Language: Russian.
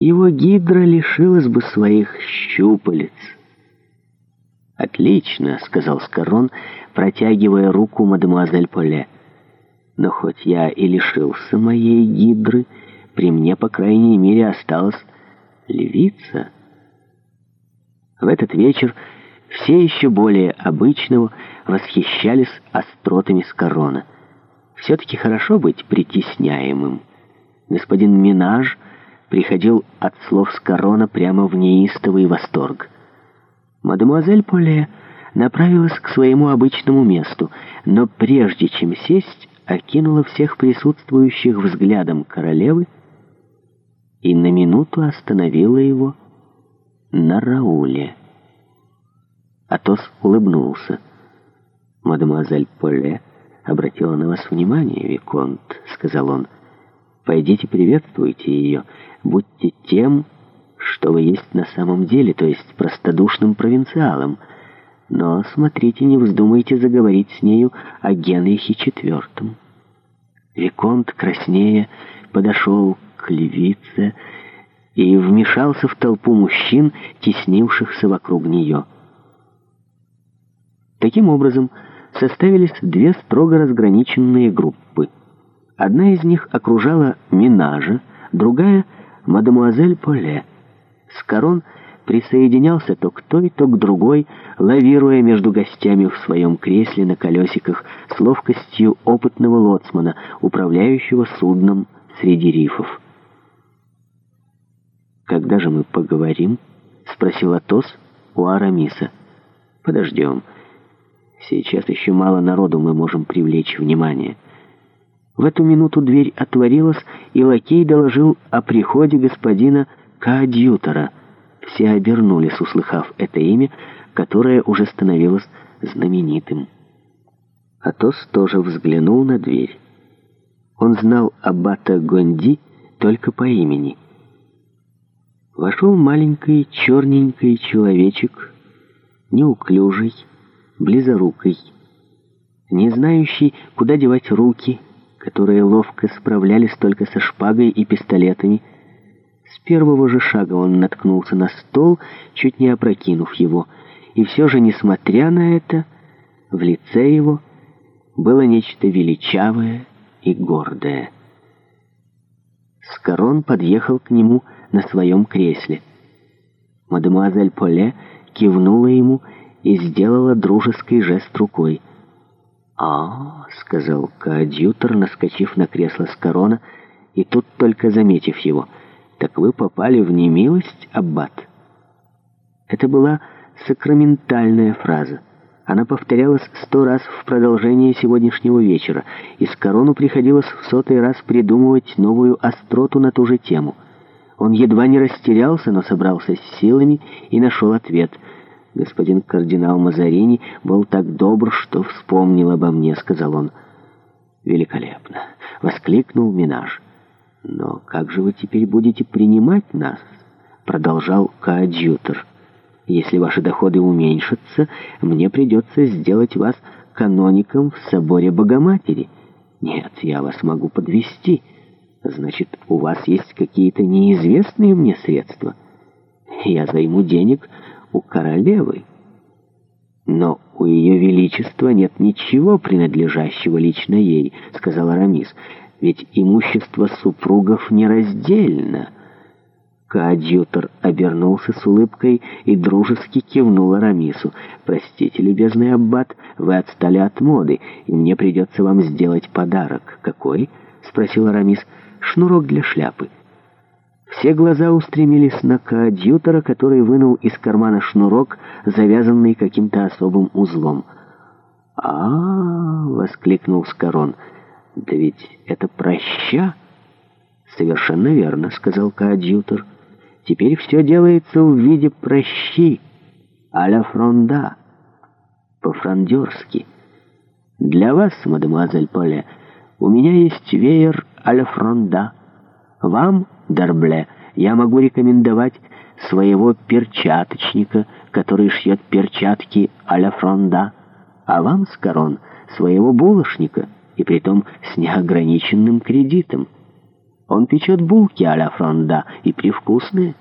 его гидра лишилась бы своих щупалец. «Отлично», — сказал Скарон, протягивая руку мадемуазель Поле. «Но хоть я и лишился моей гидры, при мне, по крайней мере, осталась львица». В этот вечер все еще более обычного восхищались остротами Скарона. Все-таки хорошо быть притесняемым. Господин Минаж — приходил от слов Скорона прямо в неистовый восторг. Мадемуазель Поле направилась к своему обычному месту, но прежде чем сесть, окинула всех присутствующих взглядом королевы и на минуту остановила его на Рауле. Атос улыбнулся. «Мадемуазель Поле обратила на вас внимание, Виконт», — сказал он. «Пойдите приветствуйте ее» будьте тем, что вы есть на самом деле, то есть простодушным провинциалом. Но смотрите, не вздумайте заговорить с нею о Генрихе IV. Виконт краснее подошел к левице и вмешался в толпу мужчин, теснившихся вокруг нее. Таким образом, составились две строго разграниченные группы. Одна из них окружала Минажа, другая — мадемуазель Поле. Скарон присоединялся то к той, то к другой, лавируя между гостями в своем кресле на колесиках с ловкостью опытного лоцмана, управляющего судном среди рифов. «Когда же мы поговорим?» — спросил Атос у Арамиса. «Подождем. Сейчас еще мало народу мы можем привлечь внимание». В эту минуту дверь отворилась, и лакей доложил о приходе господина Коадьютора. Все обернулись, услыхав это имя, которое уже становилось знаменитым. Атос тоже взглянул на дверь. Он знал аббата Гонди только по имени. Вошел маленький черненький человечек, неуклюжий, близорукий, не знающий, куда девать руки, которые ловко справлялись только со шпагой и пистолетами. С первого же шага он наткнулся на стол, чуть не опрокинув его, и все же, несмотря на это, в лице его было нечто величавое и гордое. Скорон подъехал к нему на своем кресле. Мадемуазель Поле кивнула ему и сделала дружеский жест рукой. «А, — сказал коадьютор, наскочив на кресло с корона, и тут только заметив его, — так вы попали в немилость, аббат?» Это была сакраментальная фраза. Она повторялась сто раз в продолжении сегодняшнего вечера, и с корону приходилось в сотый раз придумывать новую остроту на ту же тему. Он едва не растерялся, но собрался с силами и нашел ответ — Господин кардинал Мазарини был так добр, что вспомнил обо мне, сказал он. Великолепно! Воскликнул Минаж. Но как же вы теперь будете принимать нас? Продолжал коадьютор. Если ваши доходы уменьшатся, мне придется сделать вас каноником в соборе Богоматери. Нет, я вас могу подвести. Значит, у вас есть какие-то неизвестные мне средства. Я займу денег у королевы. Но у ее величества нет ничего принадлежащего лично ей, сказал Арамис, ведь имущество супругов нераздельно. Коадьютор обернулся с улыбкой и дружески кивнул Арамису. «Простите, любезный аббат, вы отстали от моды, и мне придется вам сделать подарок». «Какой?» — спросил Арамис. «Шнурок для шляпы». Все глаза устремились на коадьютора, который вынул из кармана шнурок, завязанный каким-то особым узлом. а, -а, -а воскликнул Скорон. «Да ведь это проща!» «Совершенно верно», — сказал коадьютор. «Теперь все делается в виде прощи, а-ля фронда, по-фрондерски. Для вас, мадемуазель Поле, у меня есть веер а-ля фронда. Вам — Дарбле, я могу рекомендовать своего перчаточника, который шьет перчатки а-ля фронда, а вам, Скорон, своего булочника, и притом с неограниченным кредитом. Он печет булки а-ля фронда и привкусные.